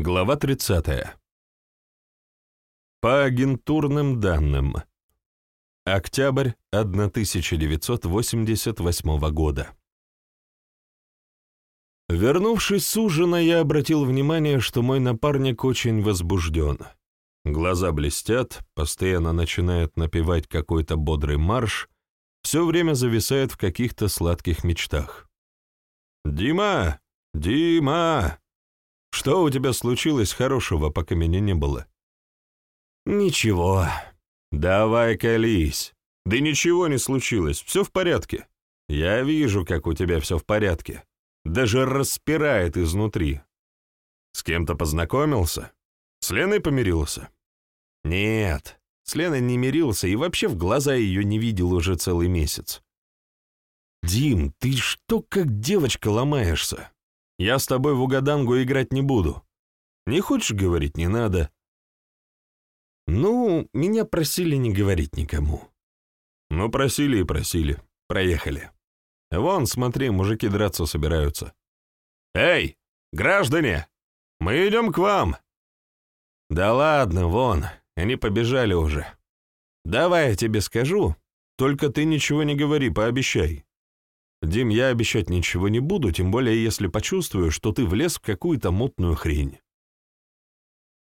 Глава 30. По агентурным данным. Октябрь 1988 года. Вернувшись с ужина, я обратил внимание, что мой напарник очень возбужден. Глаза блестят, постоянно начинает напевать какой-то бодрый марш, все время зависает в каких-то сладких мечтах. «Дима! Дима!» Что у тебя случилось хорошего, пока меня не было? Ничего. Давай колись. Да ничего не случилось, все в порядке. Я вижу, как у тебя все в порядке. Даже распирает изнутри. С кем-то познакомился? С Леной помирился? Нет, с Леной не мирился и вообще в глаза ее не видел уже целый месяц. «Дим, ты что как девочка ломаешься? Я с тобой в угадангу играть не буду. Не хочешь говорить, не надо. Ну, меня просили не говорить никому. Ну, просили и просили. Проехали. Вон, смотри, мужики драться собираются. Эй, граждане, мы идем к вам. Да ладно, вон, они побежали уже. Давай я тебе скажу, только ты ничего не говори, пообещай. Дим, я обещать ничего не буду, тем более если почувствую, что ты влез в какую-то мутную хрень.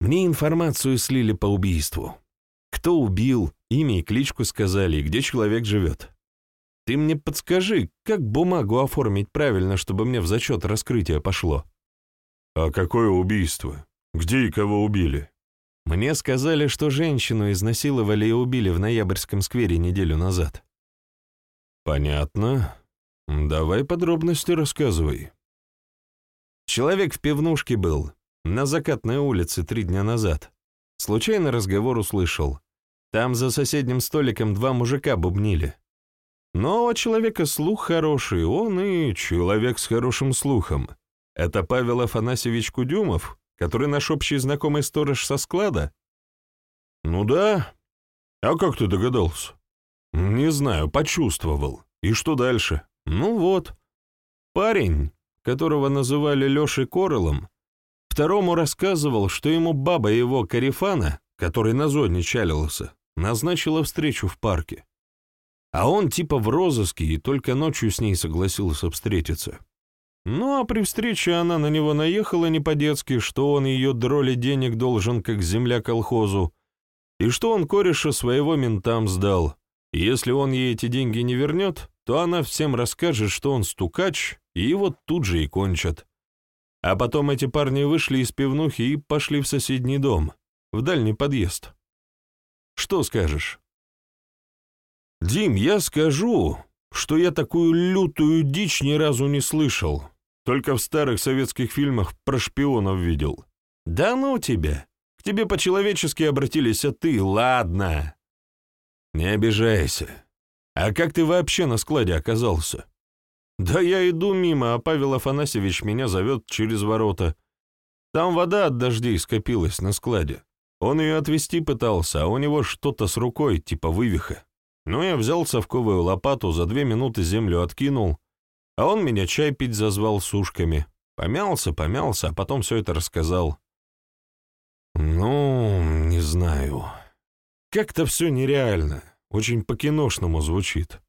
Мне информацию слили по убийству. Кто убил, имя и кличку сказали, и где человек живет. Ты мне подскажи, как бумагу оформить правильно, чтобы мне в зачет раскрытие пошло. А какое убийство? Где и кого убили? Мне сказали, что женщину изнасиловали и убили в ноябрьском сквере неделю назад. Понятно. «Давай подробности рассказывай». Человек в пивнушке был, на закатной улице три дня назад. Случайно разговор услышал. Там за соседним столиком два мужика бубнили. Но у человека слух хороший, он и человек с хорошим слухом. Это Павел Афанасьевич Кудюмов, который наш общий знакомый сторож со склада? Ну да. А как ты догадался? Не знаю, почувствовал. И что дальше? Ну вот, парень, которого называли Лешей Королом, второму рассказывал, что ему баба его Карифана, который на зоне чалился, назначила встречу в парке. А он типа в розыске и только ночью с ней согласился встретиться. Ну а при встрече она на него наехала не по-детски, что он ее дроли денег должен как земля колхозу, и что он кореша своего ментам сдал, если он ей эти деньги не вернет, то она всем расскажет, что он стукач, и его тут же и кончат. А потом эти парни вышли из пивнухи и пошли в соседний дом, в дальний подъезд. Что скажешь? Дим, я скажу, что я такую лютую дичь ни разу не слышал, только в старых советских фильмах про шпионов видел. Да ну тебя, к тебе по-человечески обратились, а ты, ладно. Не обижайся. «А как ты вообще на складе оказался?» «Да я иду мимо, а Павел Афанасьевич меня зовет через ворота. Там вода от дождей скопилась на складе. Он ее отвезти пытался, а у него что-то с рукой, типа вывиха. Ну, я взял совковую лопату, за две минуты землю откинул, а он меня чай пить зазвал с ушками. Помялся, помялся, а потом все это рассказал. Ну, не знаю. Как-то все нереально. Очень по-киношному звучит.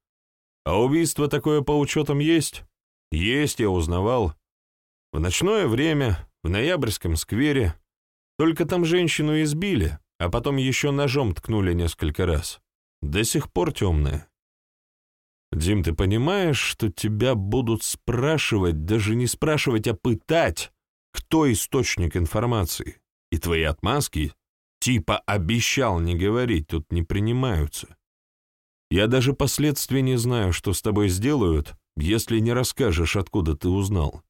А убийство такое по учетам есть? Есть, я узнавал. В ночное время, в ноябрьском сквере. Только там женщину избили, а потом еще ножом ткнули несколько раз. До сих пор темная. Дим, ты понимаешь, что тебя будут спрашивать, даже не спрашивать, а пытать, кто источник информации? И твои отмазки, типа обещал не говорить, тут не принимаются. Я даже последствий не знаю, что с тобой сделают, если не расскажешь, откуда ты узнал.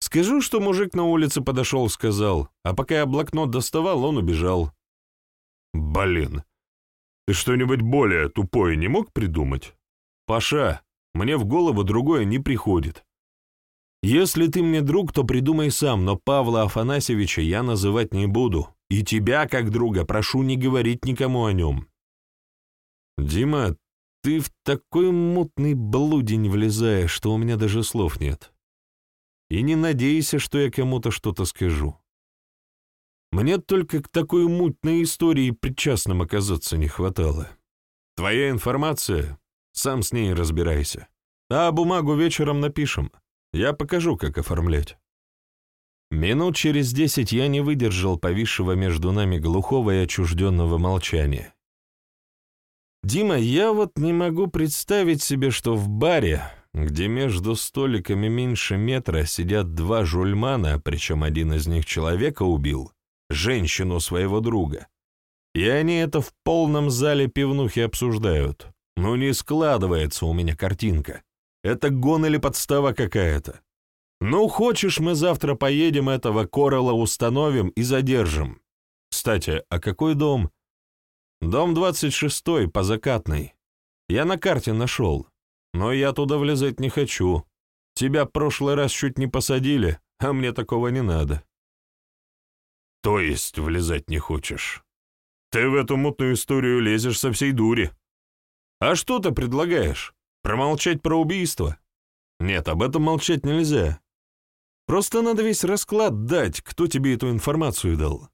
Скажу, что мужик на улице подошел, сказал, а пока я блокнот доставал, он убежал. Блин, ты что-нибудь более тупое не мог придумать? Паша, мне в голову другое не приходит. Если ты мне друг, то придумай сам, но Павла Афанасьевича я называть не буду, и тебя, как друга, прошу не говорить никому о нем. «Дима, ты в такой мутный блудень влезаешь, что у меня даже слов нет. И не надейся, что я кому-то что-то скажу. Мне только к такой мутной истории причастным оказаться не хватало. Твоя информация, сам с ней разбирайся. А бумагу вечером напишем. Я покажу, как оформлять. Минут через десять я не выдержал повисшего между нами глухого и отчужденного молчания. «Дима, я вот не могу представить себе, что в баре, где между столиками меньше метра сидят два жульмана, причем один из них человека убил, женщину своего друга, и они это в полном зале пивнухи обсуждают. Ну не складывается у меня картинка. Это гон или подстава какая-то. Ну, хочешь, мы завтра поедем этого Корола установим и задержим. Кстати, а какой дом? Дом 26-й, по закатной. Я на карте нашел, но я туда влезать не хочу. Тебя прошлый раз чуть не посадили, а мне такого не надо. То есть влезать не хочешь? Ты в эту мутную историю лезешь со всей дури. А что ты предлагаешь? Промолчать про убийство? Нет, об этом молчать нельзя. Просто надо весь расклад дать, кто тебе эту информацию дал.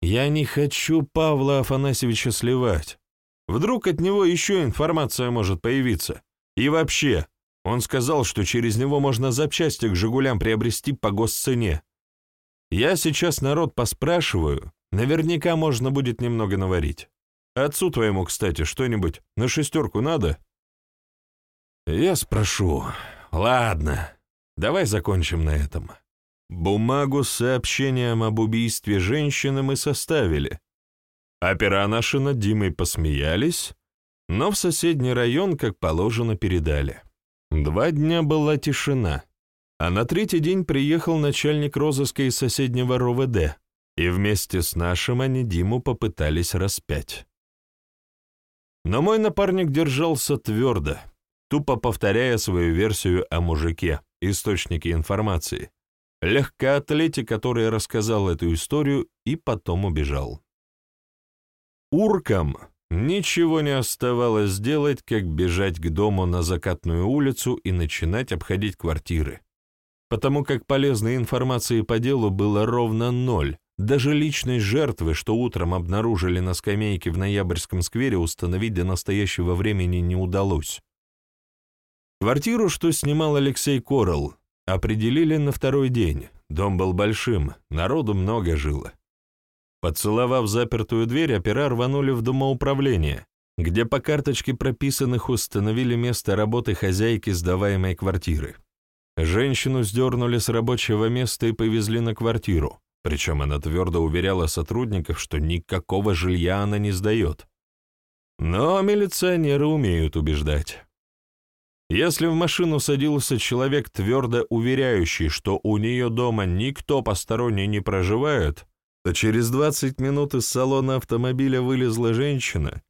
Я не хочу Павла Афанасьевича сливать. Вдруг от него еще информация может появиться. И вообще, он сказал, что через него можно запчасти к «Жигулям» приобрести по госцене. Я сейчас народ поспрашиваю, наверняка можно будет немного наварить. Отцу твоему, кстати, что-нибудь на шестерку надо? Я спрошу. Ладно. Давай закончим на этом. Бумагу с сообщением об убийстве женщины мы составили. Опера наши над Димой посмеялись, но в соседний район, как положено, передали. Два дня была тишина, а на третий день приехал начальник розыска из соседнего РОВД, и вместе с нашим они Диму попытались распять. Но мой напарник держался твердо, тупо повторяя свою версию о мужике, источнике информации, легкоатлете, который рассказал эту историю и потом убежал. Уркам ничего не оставалось сделать, как бежать к дому на закатную улицу и начинать обходить квартиры, потому как полезной информации по делу было ровно ноль, даже личность жертвы, что утром обнаружили на скамейке в Ноябрьском сквере, установить до настоящего времени не удалось. Квартиру, что снимал Алексей Корол, определили на второй день. Дом был большим, народу много жило. Поцеловав запертую дверь, опера рванули в домоуправление, где по карточке прописанных установили место работы хозяйки сдаваемой квартиры. Женщину сдернули с рабочего места и повезли на квартиру, причем она твердо уверяла сотрудников, что никакого жилья она не сдает. Но милиционеры умеют убеждать. Если в машину садился человек, твердо уверяющий, что у нее дома никто посторонний не проживает, то через 20 минут из салона автомобиля вылезла женщина,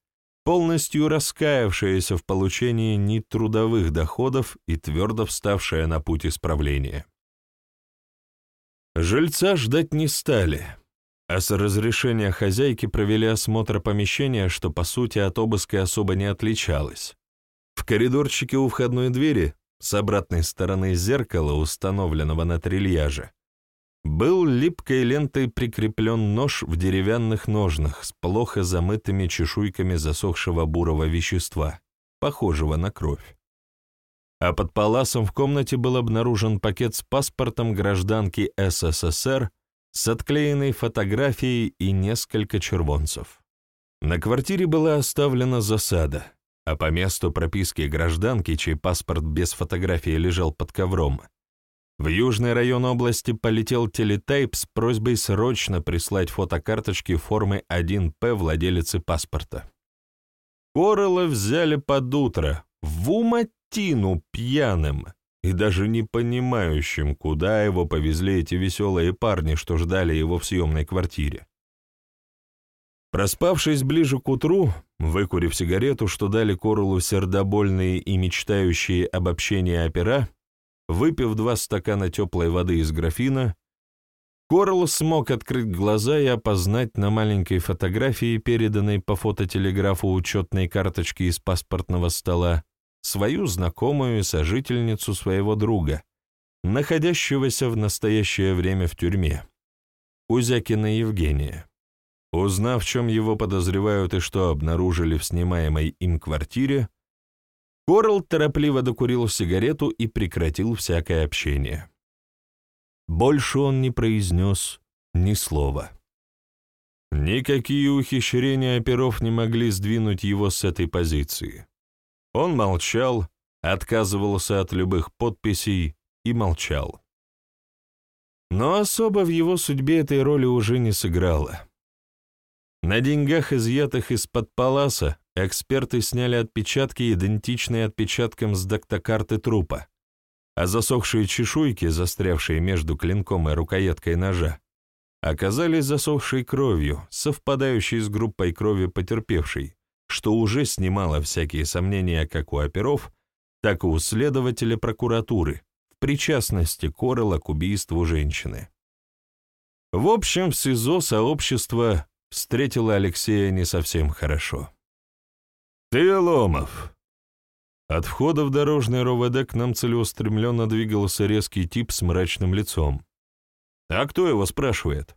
полностью раскаявшаяся в получении нетрудовых доходов и твердо вставшая на путь исправления. Жильца ждать не стали, а с разрешения хозяйки провели осмотр помещения, что по сути от обыска особо не отличалось. В коридорчике у входной двери, с обратной стороны зеркала, установленного на трильяже, был липкой лентой прикреплен нож в деревянных ножнах с плохо замытыми чешуйками засохшего бурого вещества, похожего на кровь. А под паласом в комнате был обнаружен пакет с паспортом гражданки СССР с отклеенной фотографией и несколько червонцев. На квартире была оставлена засада — а по месту прописки гражданки, чей паспорт без фотографии лежал под ковром, в южный район области полетел телетайп с просьбой срочно прислать фотокарточки формы 1П владелицы паспорта. Корыла взяли под утро, в уматину пьяным и даже не понимающим, куда его повезли эти веселые парни, что ждали его в съемной квартире. Проспавшись ближе к утру, выкурив сигарету, что дали Корулу сердобольные и мечтающие об общении опера, выпив два стакана теплой воды из графина, Корл смог открыть глаза и опознать на маленькой фотографии, переданной по фототелеграфу учетной карточки из паспортного стола, свою знакомую сожительницу своего друга, находящегося в настоящее время в тюрьме. Кузякина Евгения. Узнав, в чем его подозревают и что обнаружили в снимаемой им квартире, Корл торопливо докурил сигарету и прекратил всякое общение. Больше он не произнес ни слова. Никакие ухищрения оперов не могли сдвинуть его с этой позиции. Он молчал, отказывался от любых подписей и молчал. Но особо в его судьбе этой роли уже не сыграло. На деньгах, изъятых из-под паласа, эксперты сняли отпечатки, идентичные отпечаткам с дактокарты трупа, а засохшие чешуйки, застрявшие между клинком и рукояткой ножа, оказались засохшей кровью, совпадающей с группой крови потерпевшей, что уже снимало всякие сомнения как у оперов, так и у следователя прокуратуры в причастности Коррелла к убийству женщины. В общем, в СИЗО сообщество встретило Алексея не совсем хорошо. «Ты, Ломов!» От входа в дорожный РОВД к нам целеустремленно двигался резкий тип с мрачным лицом. «А кто его спрашивает?»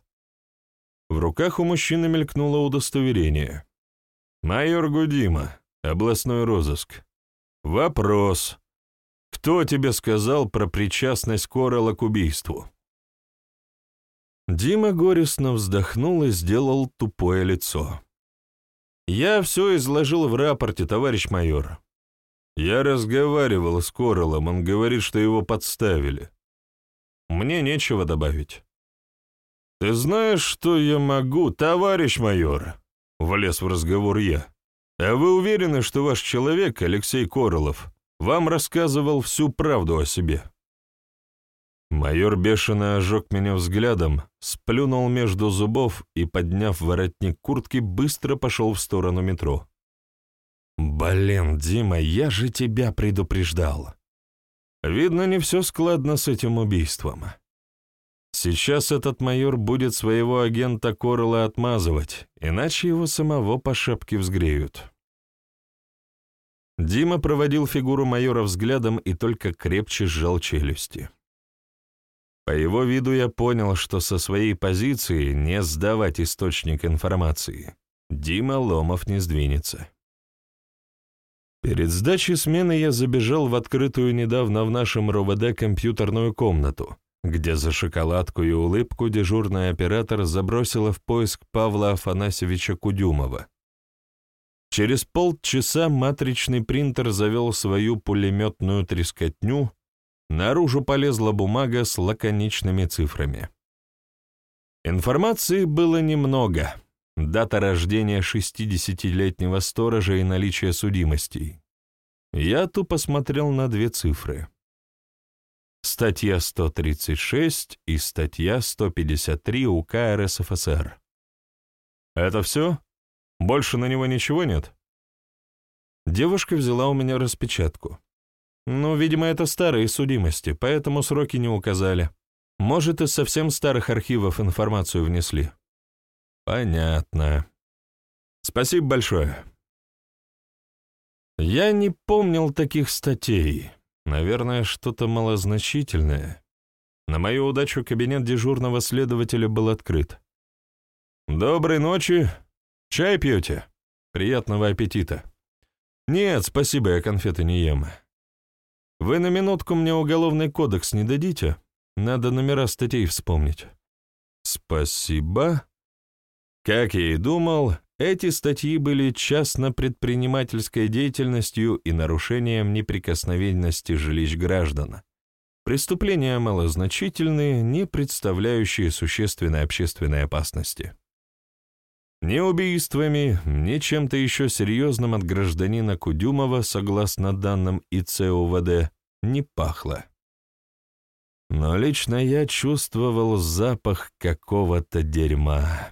В руках у мужчины мелькнуло удостоверение. «Майор Гудима, областной розыск. Вопрос. Кто тебе сказал про причастность Коралла к убийству?» Дима горестно вздохнул и сделал тупое лицо. «Я все изложил в рапорте, товарищ майор. Я разговаривал с Кораллом, он говорит, что его подставили. Мне нечего добавить». «Ты знаешь, что я могу, товарищ майор?» — влез в разговор я. «А вы уверены, что ваш человек, Алексей Королов, вам рассказывал всю правду о себе?» Майор бешено ожег меня взглядом, сплюнул между зубов и, подняв воротник куртки, быстро пошел в сторону метро. «Блин, Дима, я же тебя предупреждал. Видно, не все складно с этим убийством. Сейчас этот майор будет своего агента Корла отмазывать, иначе его самого по шапке взгреют». Дима проводил фигуру майора взглядом и только крепче сжал челюсти. По его виду я понял, что со своей позиции не сдавать источник информации. Дима Ломов не сдвинется. Перед сдачей смены я забежал в открытую недавно в нашем РОВД компьютерную комнату, где за шоколадку и улыбку дежурный оператор забросила в поиск Павла Афанасьевича Кудюмова. Через полчаса матричный принтер завел свою пулеметную трескотню, Наружу полезла бумага с лаконичными цифрами. Информации было немного. Дата рождения 60-летнего сторожа и наличие судимостей. Я тупо смотрел на две цифры. Статья 136 и статья 153 УК РСФСР. Это все? Больше на него ничего нет? Девушка взяла у меня распечатку. Ну, видимо, это старые судимости, поэтому сроки не указали. Может, из совсем старых архивов информацию внесли. Понятно. Спасибо большое. Я не помнил таких статей. Наверное, что-то малозначительное. На мою удачу кабинет дежурного следователя был открыт. «Доброй ночи. Чай пьете? Приятного аппетита». «Нет, спасибо, я конфеты не ем. Вы на минутку мне уголовный кодекс не дадите? Надо номера статей вспомнить. Спасибо. Как я и думал, эти статьи были частно-предпринимательской деятельностью и нарушением неприкосновенности жилищ граждан. Преступления малозначительные, не представляющие существенной общественной опасности. Ни убийствами, ни чем-то еще серьезным от гражданина Кудюмова, согласно данным ИЦУВД, не пахло. Но лично я чувствовал запах какого-то дерьма.